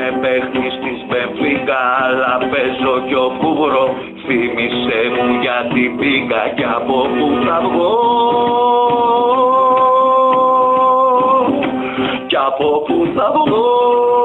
με παίχνης της μπεμπίκα αλλά παίζω κι ο βρω. Θύμησε μου την πίκα κι από πού θα βγω. Κι από πού θα βγω.